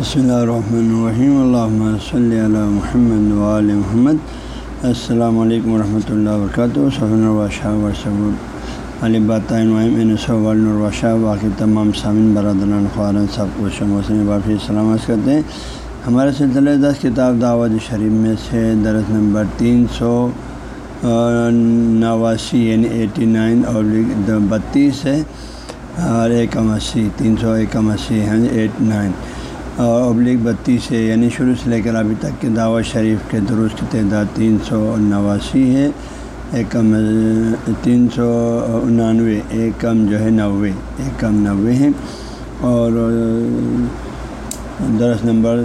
بسم اللہ الرحمن الرحیم اللہ صلی علی محمد وعلی محمد السلام علیکم ورحمۃ اللہ وبرکاتہ صحن الرشہ ورثب علی باقی تمام سامعین برادران خوارن سب کو شموسن باقی سلامت کرتے ہیں ہمارے سلسلے دس کتاب دعوت شریف میں سے درس نمبر تین سو نواسی یعنی ایٹی نائن اور بتیس ہے اور ایکم اسی تین سو ایکم اسی ہیں ایٹ نائن ابلیغ بتیس ہے یعنی شروع سے لے کر ابھی تک کے دعوت شریف کے درست کی تعداد تین سو نواسی ہے ایکم تین سو انانوے ایکم جو ہے نوے ایکم نوے ہیں۔ اور درس نمبر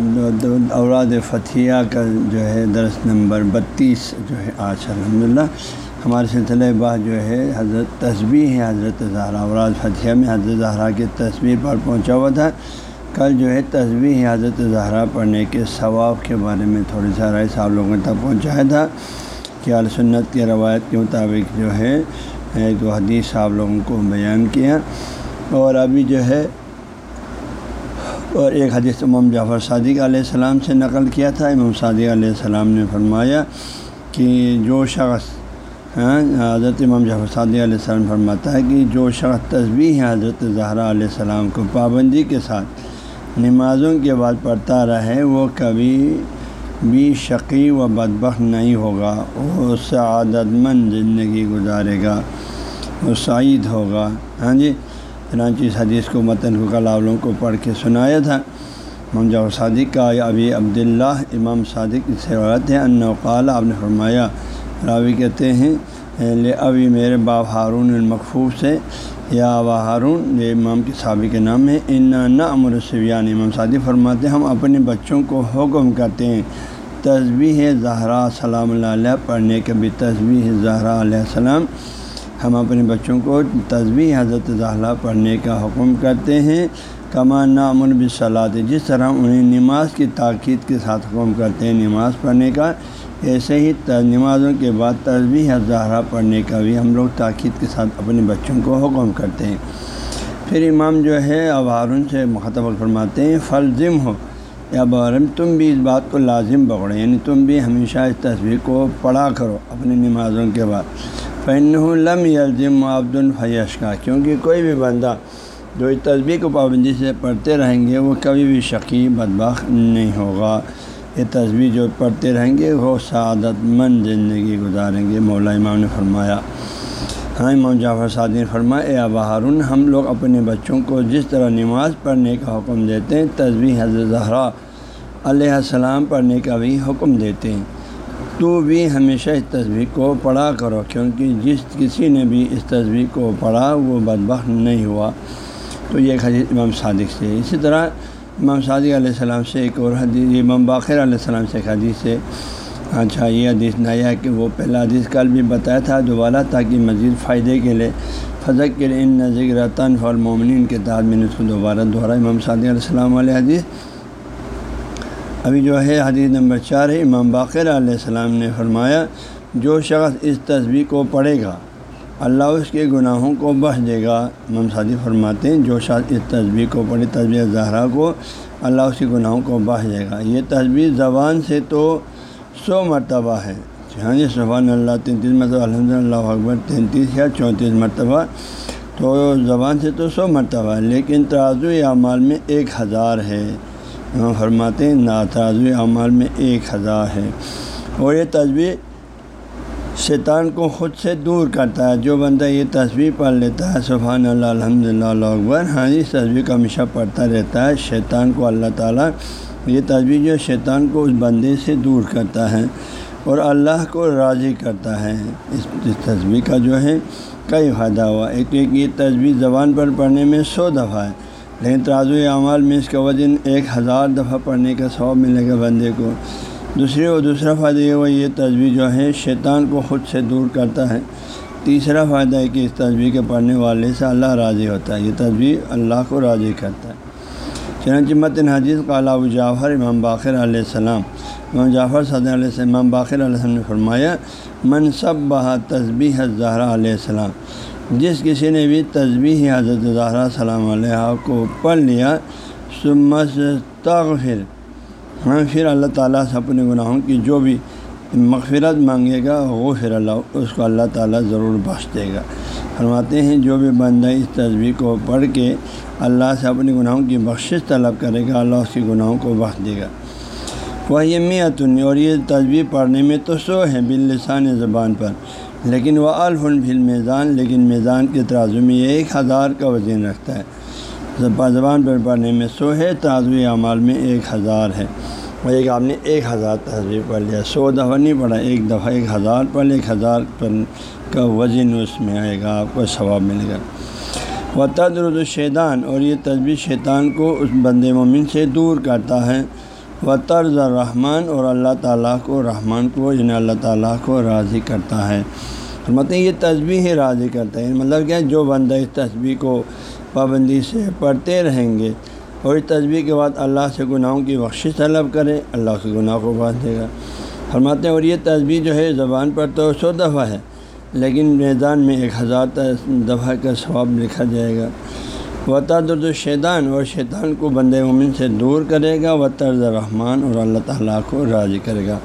اوراد فتھیہ کا جو ہے درس نمبر بتیس جو ہے آج الحمد للہ ہمارے سلسلہ بعد جو ہے حضرت تصویر ہے، حضرت زہرا اوراد فتھیہ میں حضرت زہرا کی تصویر پر پہنچا ہوا تھا۔ کل جو ہے تصویر حضرت زہرا پڑھنے کے ثواب کے بارے میں تھوڑی سا رائے صاحب لوگوں تک پہنچایا تھا کہ سنت کی روایت کے مطابق جو ہے، ایک دو حدیث صاحب لوگوں کو بیان کیا اور ابھی جو ہے، اور ایک حدیث امام جعفر صادق علیہ السلام سے نقل کیا تھا۔ امام صادق علیہ السلام نے فرمایا کہ جو شخص ہاں، حضرت امام جعفر صادق علیہ السلام فرماتا ہے کہ جو شخص تصویر ہے حضرت زہرا علیہ السلام کو پابندی کے ساتھ نمازوں کے بعد پڑھتا رہے، وہ کبھی بھی شقی و بدبخ نہیں ہوگا، وہ سعادت مند زندگی گزارے گا، وہ سعید ہوگا۔ ہاں جی چنانچہ اس حدیث کو متن کو کلاولوں کو پڑھ کے سنایا تھا۔ امام صادق کا ابھی عبداللہ، امام صادق سے روایت ہے ان قال، آپ نے فرمایا، راوی کہتے ہیں ابھی میرے باپ ہارون المقفوف سے یا ابا ہارون، یہ امام کے صحابی کے نام ہے ان نہ امر سویان امام صادی فرماتے ہم اپنے بچوں کو حکم کرتے ہیں تصویح زہرا سلام اللہ علیہ، پڑھنے کے بھی تصویح زہرا علیہ السلام۔ ہم اپنے بچوں کو تصویح حضرت زہرا پڑھنے کا حکم کرتے ہیں۔ کما نامن بصلاۃ جس طرح انہیں نماز کی تاکید کے ساتھ حکم کرتے ہیں، نماز پڑھنے کا ایسے ہی نمازوں کے بعد تصویر زہرا پڑھنے کا بھی ہم لوگ تاکید کے ساتھ اپنے بچوں کو حکم کرتے ہیں۔ پھر امام جو ہے، اب ہارون سے مخاطب فرماتے ہیں فلزم ہو۔ یا بارم تم بھی اس بات کو لازم پکڑو یعنی تم بھی ہمیشہ اس تصویر کو پڑھا کرو اپنی نمازوں کے بعد۔ فن لم یلزم عبد الفیش کا کیونکہ کوئی بھی بندہ جو اس تصویر کو پابندی سے پڑھتے رہیں گے، وہ کبھی بھی شقی بدبخ نہیں ہوگا۔ یہ تصویر جو پڑھتے رہیں گے، وہ سعادت مند زندگی گزاریں گے۔ مولا امام نے فرمایا ہاں امام جعفر صادق نے فرمایا، اے ابا ہارون، ہم لوگ اپنے بچوں کو جس طرح نماز پڑھنے کا حکم دیتے ہیں تصویر حضرت زہرا علیہ السلام پڑھنے کا بھی حکم دیتے ہیں۔ تو بھی ہمیشہ اس تصویر کو پڑھا کرو، کیونکہ جس کسی نے بھی اس تصویر کو پڑھا، وہ بدبخ نہیں ہوا۔ تو یہ ایک حدیث امام صادق سے اسی طرح امام صادق علیہ السلام سے ایک اور حدیث امام باخر علیہ السلام سے ایک حدیث سے اچھا یہ حدیث نیا کہ وہ پہلا حدیث کل بھی بتایا تھا دوبارہ تاکہ مزید فائدے کے لیے فضق کے لیے۔ ان نظر رتن فالمومن کے تعداد میں نے اس کو دوبارہ دوہرا امام صادق علیہ السلام علیہ حدیث۔ ابھی جو ہے حدیث نمبر چار ہے، امام باقر علیہ السلام نے فرمایا، جو شخص اس تصویر کو پڑھے گا اللہ اس کے گناہوں کو بخش دے گا۔ امام صادی فرماتے ہیں، جو شخص اس تصویر کو پڑھے تصویر زہرا کو اللہ اس کے گناہوں کو بخش دے گا۔ یہ تصویر زبان سے تو سو مرتبہ ہے۔ ہاں جی سبحان اللہ تینتیس مرتبہ الحمد للہ اکبر، تینتیس یا چونتیس مرتبہ، تو زبان سے تو سو مرتبہ ہے لیکن ترازو اعمال میں ایک ہزار ہے۔ فرماتے ہیں نا ترازو اعمال میں ایک ہزار ہے۔ اور یہ تصویر شیطان کو خود سے دور کرتا ہے۔ جو بندہ یہ تصویر پڑھ لیتا ہے، سبحان اللہ الحمد للہ اللہ اکبر ہاں اس تصویر کا ہمیشہ پڑھتا رہتا ہے۔ شیطان کو اللہ تعالیٰ یہ تصویر جو شیطان کو اس بندے سے دور کرتا ہے اور اللہ کو راضی کرتا ہے۔ اس تصویر کا جو ہے، کئی فائدہ ہوا۔ ایک ایک یہ تصویر زبان پر پڑھنے میں سو دفعہ ہے، لیکن ترازو اعمال میں اس کا وزن ایک ہزار دفعہ پڑھنے کا ثواب ملے گا بندے کو۔ دوسری اور دوسرا فائدہ یہ ہوا، یہ تصویر جو ہے، شیطان کو خود سے دور کرتا ہے۔ تیسرا فائدہ ہے کہ اس تصویر کے پڑھنے والے سے اللہ راضی ہوتا ہے۔ یہ تصویر اللہ کو راضی کرتا ہے۔ چنانچہ متن حدیث قالا جعفر، امام باخر علیہ السلام۔ امام جعفر صدر علیہ السلام، امام باخر علیہ السلام نے فرمایا منصب بہا تصبیح زہرا علیہ السلام جس کسی نے بھی تصبیح حضرت زہرا سلام علیہ کو پڑھ لیا سمس تغفر ہاں پھر اللہ تعالیٰ سے اپنے گناہوں کی جو بھی مغفرت مانگے گا، وہ پھر اللہ، اس کو اللہ تعالیٰ ضرور بخش دے گا۔ فرماتے ہیں، جو بھی بندہ اس تصویر کو پڑھ کے اللہ سے اپنے گناہوں کی بخشش طلب کرے گا، اللہ اس کے گناہوں کو بخش دے گا۔ وہ یہ میتن، اور یہ تصویر پڑھنے میں تو سو ہے باللسان زبان پر، لیکن وہ الفن فل میزان لیکن میزان کے ترازو میں یہ ایک ہزار کا وزن رکھتا ہے۔ زبان پر پڑھنے میں سو ہے تازوی اعمال میں ایک ہزار ہے۔ ایک آپ نے ایک ہزار تصویر پڑھ لیا، سو دفعہ نہیں پڑھا، ایک دفعہ ایک ہزار پڑھ ایک ہزار پر کا وزن اس میں آئے گا، آپ کو ثواب ملے گا۔ و تدرد الشیطان اور یہ تصویر شیطان کو اس بند مومن سے دور کرتا ہے۔ و طرز الرحمٰن، اور اللہ تعالیٰ کو رحمان کو یعنی اللہ تعالیٰ کو راضی کرتا ہے۔ مطلب یہ تصویر ہی راضی کرتا ہے یعنی مطلب کیا جو بندہ اس تصویر کو پابندی سے پڑھتے رہیں گے اور اس تصویر کے بعد اللہ سے گناہوں کی بخشش طلب کرے، اللہ کے گناہ کو بات دے گا۔ فرماتے ہیں، اور یہ تصویر جو ہے، زبان پر تو سو دفعہ ہے، لیکن میدان میں ایک ہزار دفعہ کا ثواب لکھا جائے گا۔ و تدرد شیطان اور شیطان کو بند مومن سے دور کرے گا۔ و طرز رحمان اور اللہ تعالیٰ کو راضی کرے گا۔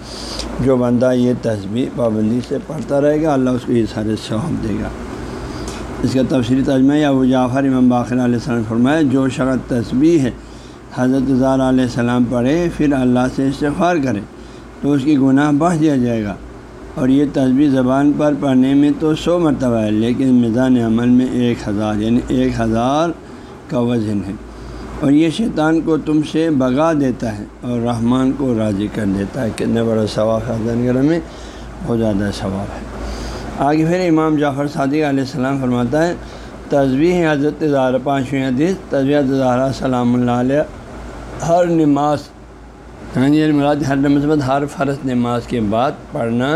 جو بندہ یہ تصویر پابندی سے پڑھتا رہے گا، اللہ اس کو یہ سارے ثواب دے گا۔ اس کا تفصیلی تجمہ یا ابو جعفر امام باخر علیہ السلام فرمایا، جو شخص تصویر ہے، حضرت زار علیہ السلام پڑھے، پھر اللہ سے استغفار کرے، تو اس کی گناہ بڑھ دیا جائے گا۔ اور یہ تصویر زبان پر پڑھنے میں تو سو مرتبہ ہے، لیکن میزان عمل میں ایک ہزار یعنی ایک ہزار کا وزن ہے۔ اور یہ شیطان کو تم سے بگا دیتا ہے، اور رحمان کو راضی کر دیتا ہے، کتنے بڑا ثواب ہے گرہ میں بہت زیادہ ثواب ہے۔ آگے پھر امام جعفر صادق علیہ السلام فرماتا ہے تصویر حضرت زہرا پانچویں حدیث تصویر زہرا سلام اللہ علیہ، ہر نماز ہاں جی مراد ہر نماز ہر فرض نماز کے بعد پڑھنا۔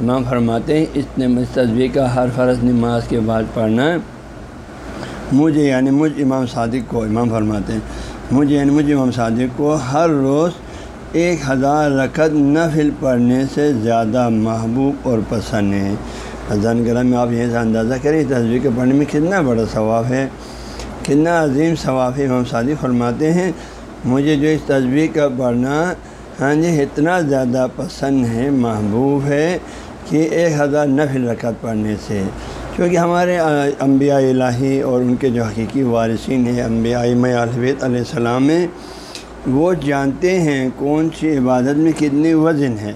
امام فرماتے ہیں، اس تصویر کا ہر فرض نماز کے بعد پڑھنا۔ مجھے یعنی مجھ امام صادق کو، امام فرماتے ہیں، مجھے یعنی مجھ امام صادق کو ہر روز ایک ہزار رکعت نفل پڑھنے سے زیادہ محبوب اور پسند ہے۔ اذان کرم میں آپ یہیں سے اندازہ کریں تصویر کے پڑھنے میں کتنا بڑا ثواب ہے، کتنا عظیم ثواب ہے، امام شادی فرماتے ہیں، مجھے جو اس تصویر کا پڑھنا ہاں جی اتنا زیادہ پسند ہے، محبوب ہے کہ ایک ہزار نفل رکعت پڑھنے سے۔ کیونکہ ہمارے انبیاء الہی اور ان کے جو حقیقی وارثین ہیں، انبیاء الحبیت علیہ السلام میں وہ جانتے ہیں کون سی عبادت میں کتنی وزن ہے۔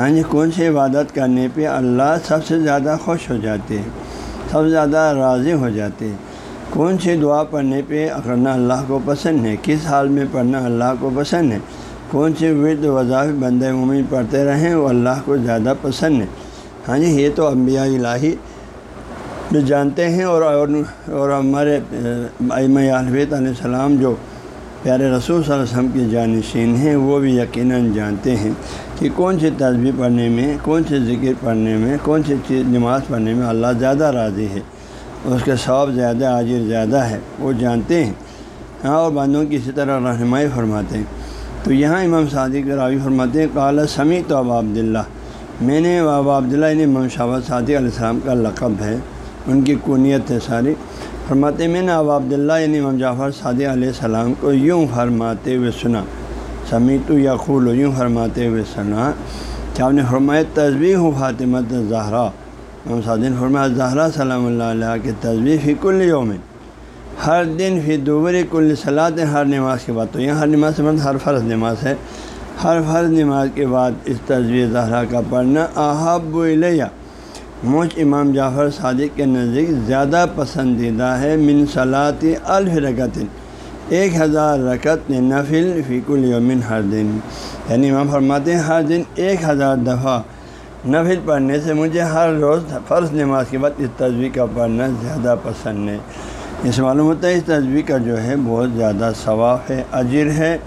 ہاں جی کون سی عبادت کرنے پہ اللہ سب سے زیادہ خوش ہو جاتے ہیں سب سے زیادہ راضی ہو جاتے؟ ہیں کون سی دعا پڑھنے پہ کرنا اللہ کو پسند ہے؟ کس حال میں پڑھنا اللہ کو پسند ہے؟ کون سے ورد وظاف بند عمومی پڑھتے رہیں وہ اللہ کو زیادہ پسند ہے؟ ہاں جی یہ تو انبیاء الہی جانتے ہیں اور اور ہمارے البیت علیہ السلام جو پیارے رسول صلی اللہ علیہ وسلم کی جانشین ہیں، وہ بھی یقیناً جانتے ہیں کہ کون سی تصویر پڑھنے میں، کون سی ذکر پڑھنے میں، کون سی چیز نماز پڑھنے میں اللہ زیادہ راضی ہے، اس کے ثواب زیادہ عاجر زیادہ ہے، وہ جانتے ہیں۔ ہاں اور بندوں کی اسی طرح رہنمائی فرماتے ہیں۔ تو یہاں امام صادق راوی فرماتے ہیں کالا سمی تو ابا عبداللہ۔ میں نے بابا عبداللہ نے امام شاہ صادق علیہ السلام کا لقب ہے، ان کی کونیت ہے ساری۔ فرماتے میں نے ابا عبداللہ یعنی امام جعفر صادق علیہ السلام کو یوں فرماتے ہوئے سنا، سمیت یا خول یوں فرماتے ہوئے سنا، کہ آپ نے فرمایا تصویر ہوں فاطمہ زہرا امام صادین فرمایا زہرا سلام اللہ علیہ کے تصویر فی کل یوم۔ ہر دن فی دوبر کل صلاح ہر نماز کے بعد۔ تو یہاں ہر نماز سے ہر فرض نماز ہے۔ ہر فرض نماز کے بعد اس تصویر زہرا کا پڑھنا، احب الیہ۔ مجھ امام جعفر صادق کے نزدیک زیادہ پسندیدہ ہے من صلاحی الف رکت ایک ہزار رکت نفل فیق الیومن ہر دن۔ یعنی امام فرماتے ہیں ہر دن ایک ہزار دفعہ نفل پڑھنے سے مجھے ہر روز فرض نماز کے بعد اس تصویر کا پڑھنا زیادہ پسند ہے۔ اس معلوم ہوتا ہے اس تصویر کا جو ہے بہت زیادہ ثواف ہے، اجر ہے۔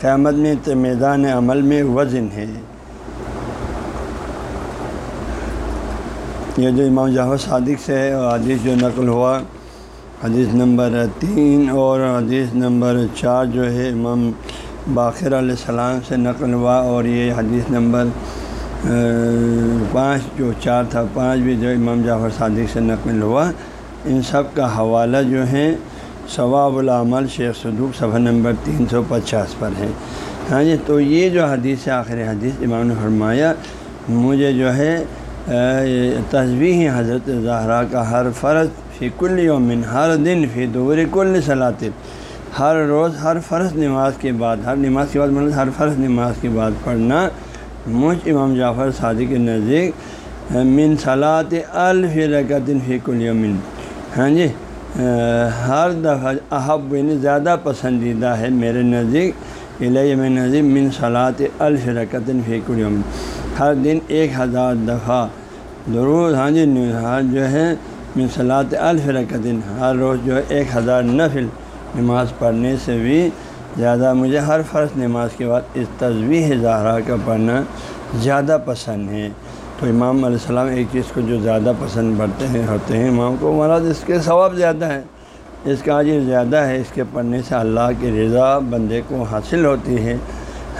قیامت میں میدان عمل میں وزن ہے۔ یہ جو امام جعفر صادق سے حدیث جو نقل ہوا، حدیث نمبر تین اور حدیث نمبر چار جو ہے، امام باخر علیہ السلام سے نقل ہوا اور یہ حدیث نمبر پانچ جو چار تھا، پانچ بھی جو امام جعفر صادق سے نقل ہوا، ان سب کا حوالہ جو ہے، ثواب العمل شیخ صدوق صفحہ نمبر تین سو پچاس پر ہے۔ ہاں جی تو یہ جو حدیث ہے آخر حدیث امام نے فرمایا، مجھے جو ہے تصویر حضرت زہرا کا، ہر فرض فی کل یومن، ہر دن فی دور کل صلاط ہر روز ہر فرض نماز کے بعد، ہر نماز کے بعد مطلب ہر فرض نماز کے بعد پڑھنا۔ مجھ امام جعفر صادق کے نزدیک، من صلاط الف رکعت فی کل یومن۔ ہاں جی ہر دفعہ احب یعنی زیادہ پسندیدہ ہے میرے نزدیک علیہ میں نظیم من صلاط الف رکعت فی کل یومن۔ ہر دن ایک ہزار دفعہ ضرور ہاں جی ہر ہاں جو ہے صلاحت الفرقت ہر روز جو ہے ایک ہزار نفل نماز پڑھنے سے بھی زیادہ مجھے ہر فرض نماز کے بعد اس تصویر زہرا کا پڑھنا زیادہ پسند ہے۔ تو امام علیہ السلام ایک چیز کو جو زیادہ پسند پڑھتے ہیں، ہوتے ہیں، امام کو مراد اس کے ثواب زیادہ ہے، اس کا عجیب زیادہ ہے، اس کے پڑھنے سے اللہ کی رضا بندے کو حاصل ہوتی ہے۔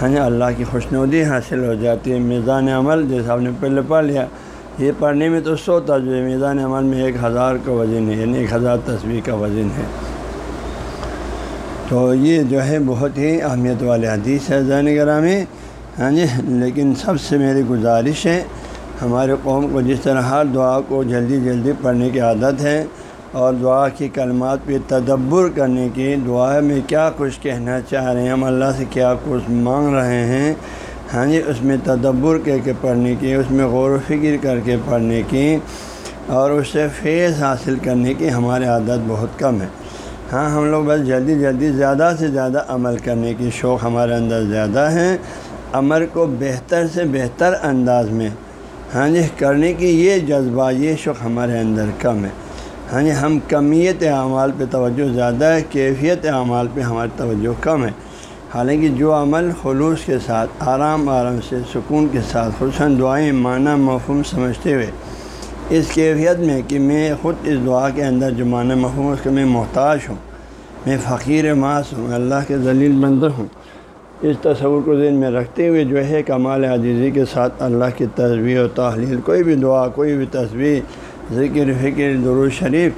ہاں جی، اللہ کی خوشنودی حاصل ہو جاتی ہے، میزان عمل جیسا آپ نے پہلے پڑھ لیا۔ یہ پڑھنے میں تو سو تجویز میزان عمل میں ایک ہزار کا وزن ہے یعنی ایک ہزار تصویر کا وزن ہے۔ تو یہ جو ہے بہت ہی اہمیت والے حدیث ہے زین گرامی۔ ہاں جی لیکن سب سے میری گزارش ہے، ہمارے قوم کو جس طرح ہر دعا کو جلدی جلدی پڑھنے کی عادت ہے اور دعا کی کلمات پہ تدبر کرنے کی دعا میں کیا کچھ کہنا چاہ رہے ہیں؟ ہم اللہ سے کیا کچھ مانگ رہے ہیں؟ ہاں جی اس میں تدبر کر کے پڑھنے کی، اس میں غور و فکر کر کے پڑھنے کی اور اس سے فیض حاصل کرنے کی ہماری عادت بہت کم ہے۔ ہاں ہم لوگ بس جلدی جلدی زیادہ سے زیادہ عمل کرنے کی شوق ہمارے اندر زیادہ ہے۔ عمل کو بہتر سے بہتر انداز میں ہاں جی کرنے کی یہ جذبہ، یہ شوق ہمارے اندر کم ہے۔ ہاں جی ہم کمیت اعمال پہ توجہ زیادہ ہے، کیفیت اعمال پہ ہماری توجہ کم ہے۔ حالانکہ جو عمل خلوص کے ساتھ، آرام آرام سے، سکون کے ساتھ، خصوصاً دعائیں معنی مفہوم سمجھتے ہوئے، اس کیفیت میں کہ میں خود اس دعا کے اندر جو معنی مفہوم اس کے میں محتاج ہوں۔ میں فقیر ماس ہوں اللہ کے ذلیل بندر ہوں۔ اس تصور کو ذہن میں رکھتے ہوئے جو ہے کمال عزیزی کے ساتھ اللہ کی تصویر و تحلیل، کوئی بھی دعا، کوئی بھی تصویر ذکر، فکر درو شریف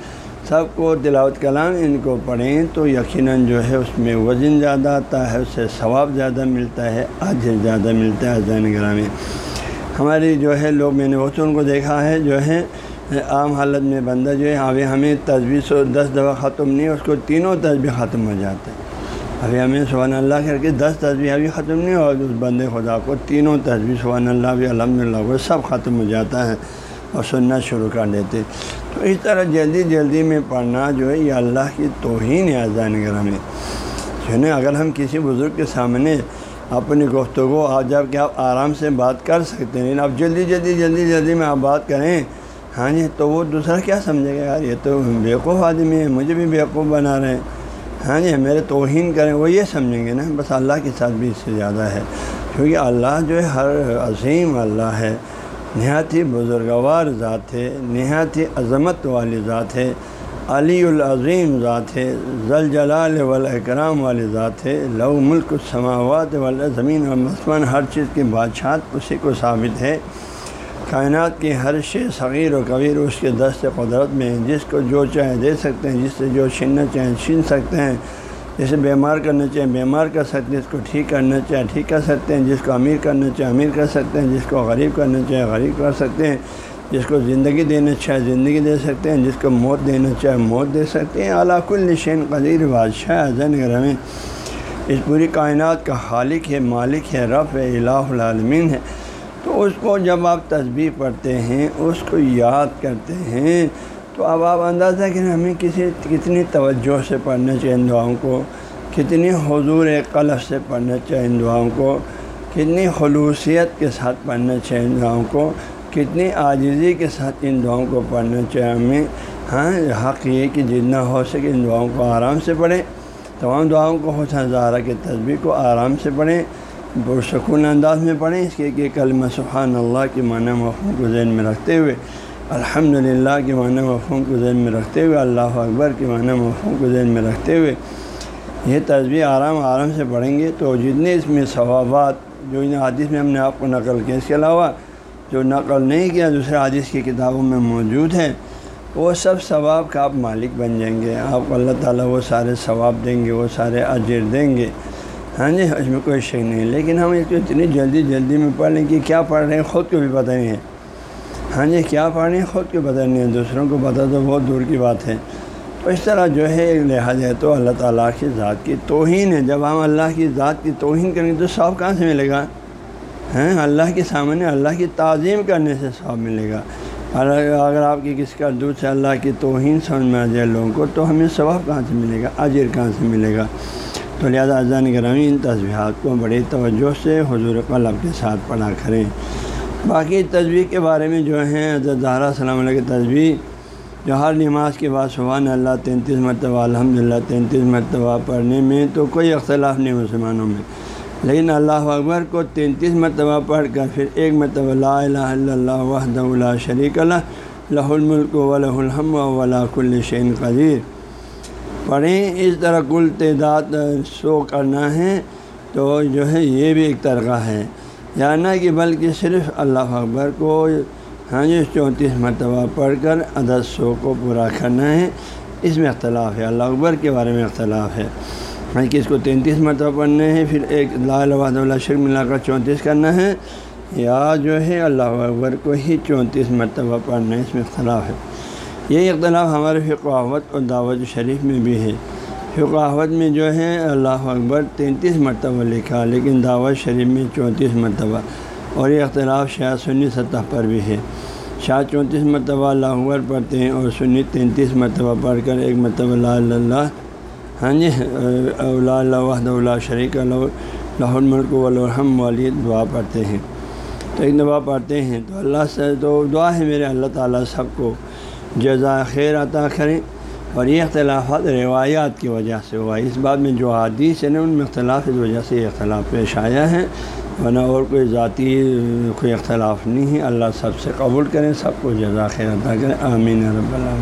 سب کو تلاوت کلام ان کو پڑھیں تو یقیناً جو ہے اس میں وزن زیادہ آتا ہے، اس سے ثواب زیادہ ملتا ہے آج زیادہ ملتا ہے زین گرامی۔ ہماری جو ہے لوگ میں نے وہ ان کو دیکھا ہے، جو ہے عام حالت میں بندہ جو ہے ابھی ہمیں تجویز و دس دفعہ ختم نہیں، اس کو تینوں تصویر ختم ہو جاتے ہیں۔ ابھی ہمیں سبحان اللہ کر کے دس تصویر ابھی ختم نہیں ہو اس بندے خدا کو تینوں تصویر سبحان اللہ بھی الحمد للہ کو سب ختم ہو جاتا ہے۔ اور سننا شروع کر دیتے۔ تو اس طرح جلدی جلدی میں پڑھنا جو ہے، یہ اللہ کی توہین ہے اذان گرہ میں۔ جو اگر ہم کسی بزرگ کے سامنے اپنی گفتگو، آج جبکہ آپ آرام سے بات کر سکتے ہیں آپ جلدی جلدی جلدی جلدی میں آپ بات کریں ہاں جی تو وہ دوسرا کیا سمجھے گا؟ یار یہ تو بیوقوف آدمی ہے مجھے بھی بیوقوف بنا رہے ہیں۔ ہاں جی میرے توہین کریں، وہ یہ سمجھیں گے نا، بس اللہ کے ساتھ بھی اس سے زیادہ ہے۔ کیونکہ اللہ جو ہے، ہر عظیم اللہ ہے۔ نہایت ہی بزرگوار ذات ہے، نہایت ہی عظمت والی ذات ہے، علی العظیم ذات ہے زل جلال والاکرام والی ذات ہے لو ملک السماوات والا زمین و مسمن ہر چیز کی بادشاہت اسی کو ثابت ہے۔ کائنات کی ہر شے صغیر و کبیر اس کے دست قدرت میں جس کو جو چاہے دے سکتے ہیں، جس سے جو چھیننا چاہیں چھین سکتے ہیں۔ جسے بیمار کرنا چاہیں بیمار کر سکتے ہیں جس کو ٹھیک کرنا چاہیں، ٹھیک کر سکتے ہیں، جس کو امیر کرنا چاہیں امیر کر سکتے ہیں، جس کو غریب کرنا چاہیں غریب کر سکتے ہیں، جس کو زندگی دینا چاہے زندگی دے سکتے ہیں، جس کو موت دینا چاہے موت دے سکتے ہیں۔ اعلیٰ الشین قدیر بادشاہ زین گرمی اس پوری کائنات کا خالق ہے، مالک ہے رف ہے، الہ العالمین ہے۔ تو اس کو جب آپ تصویر پڑھتے ہیں، اس کو یاد کرتے ہیں تو اب آپ اندازہ کریں ہمیں کسی کتنی توجہ سے پڑھنا چاہیے ان دعاؤں کو، کتنی حضور قلف سے پڑھنا چاہیے ان دعاؤں کو، کتنی خلوصیت کے ساتھ پڑھنا چاہیے ان دعاؤں کو، کتنی عاجزی کے ساتھ ان دعاؤں کو پڑھنا چاہیے ہمیں۔ ہاں حق یہ کہ جتنا ہو سکے ان دعاؤں کو آرام سے پڑھیں۔ تمام دعاؤں کو حسن زہرہ کی تصویر کو آرام سے پڑھیں۔ پرسکون انداز میں پڑھیں۔ اس کے کہ کلمہ سبحان اللہ کی معنی مفہوم کو ذہن میں رکھتے ہوئے۔ الحمد للہ کے معنی مفہوم کو ذہن میں رکھتے ہوئے اللہ اکبر کے معنی مفہوم کو ذہن میں رکھتے ہوئے یہ تصویر آرام آرام سے پڑھیں گے تو جتنے اس میں ثوابات، جو ان حادث میں ہم نے آپ کو نقل کیا، اس کے علاوہ جو نقل نہیں کیا دوسرے حادث کی کتابوں میں موجود ہے وہ سب ثواب کا آپ مالک بن جائیں گے۔ آپ کو اللہ تعالیٰ وہ سارے ثواب دیں گے، وہ سارے اجر دیں گے۔ ہاں جی اس میں کوئی شک نہیں، لیکن ہم اس کو اتنی جلدی جلدی میں پڑھ لیں کہ کیا پڑھ رہے ہیں، خود کو بھی پتہ نہیں ہے۔ ہاں جی کیا پڑھ خود کو پتہ نہیں ہے دوسروں کو پتہ تو بہت دور کی بات ہے۔ تو اس طرح جو ہے، ایک لحاظ ہے تو اللہ تعالیٰ کی ذات کی توہین ہے۔ جب ہم اللہ کی ذات کی توہین کریں گے تو ثواب کہاں سے ملے گا؟ ہیں اللہ کے سامنے اللہ کی تعظیم کرنے سے ثواب ملے گا۔ اگر آپ کی کسی کا دودھ سے اللہ کی توہین سمجھ میں آ جائے لوگوں کو، تو ہمیں ثواب کہاں سے ملے گا؟ اجر کہاں سے ملے گا؟ تو لہٰذا اذان گرامی ان تصویرات کو بڑی توجہ سے حضور قلب کے ساتھ پڑھا کریں۔ باقی تصویر کے بارے میں جو ہیں، حضرت زہرا سلام علیہ کی تصویر جو ہر نماز کے بعد سبحان اللہ تینتیس مرتبہ الحمد للہ تینتیس مرتبہ پڑھنے میں تو کوئی اختلاف نہیں مسلمانوں میں۔ لیکن اللہ اکبر کو تینتیس مرتبہ پڑھ کر پھر ایک مرتبہ لا الہ الا اللہ وحد اللہ شریک اللہ لہ الملک و لہ الحم ولا کل شعین قدیر۔ پڑھیں اس طرح کل تعداد سو کرنا ہے تو جو ہے یہ بھی ایک طرقہ ہے۔ یا نہ کہ بلکہ صرف اللہ اکبر کو ہاں جی چونتیس مرتبہ پڑھ کر عدد سو کو پورا کرنا ہے۔ اس میں اختلاف ہے۔ اللہ اکبر کے بارے میں اختلاف ہے۔ ہاں کہ اس کو تینتیس مرتبہ پڑھنے ہیں پھر ایک لا الحد اللہ، شرک ملا کر چونتیس کرنا ہے۔ یا جو ہے، اللہ اکبر کو ہی چونتیس مرتبہ پڑھنا ہے۔ اس میں اختلاف ہے۔ یہ اختلاف ہمارے فقاوت اور دعوت شریف میں بھی ہے۔ فقاوت میں جو ہے اللہ اکبر، تینتیس مرتبہ لکھا، لیکن دعوت شریف میں چونتیس مرتبہ، اور یہ اختلاف شاید سنی سطح پر بھی ہے۔ شاید چونتیس مرتبہ اللہ اکبر پڑھتے ہیں اور سنی تینتیس مرتبہ پڑھ کر ایک مرتبہ لا اللہ ہاں جی اللہ اللہ وحد اللہ شریک اللہ الملک والحم والی دعا پڑھتے ہیں۔ تو ایک دعا پڑھتے ہیں، تو اللہ سے تو دعا ہے میرے، اللہ تعالیٰ سب کو جزا خیر عطا کریں اور یہ اختلافات روایات کی وجہ سے ہوا۔ اس بات میں جو حادیث ہیں نا، ان میں اختلاف اس وجہ سے یہ اختلاف پیش آیا ہے۔ ورنہ اور کوئی ذاتی کوئی اختلاف نہیں ہے۔ اللہ سب سے قبول کریں، سب کو جزا خیر کریں۔ آمین رب اللہ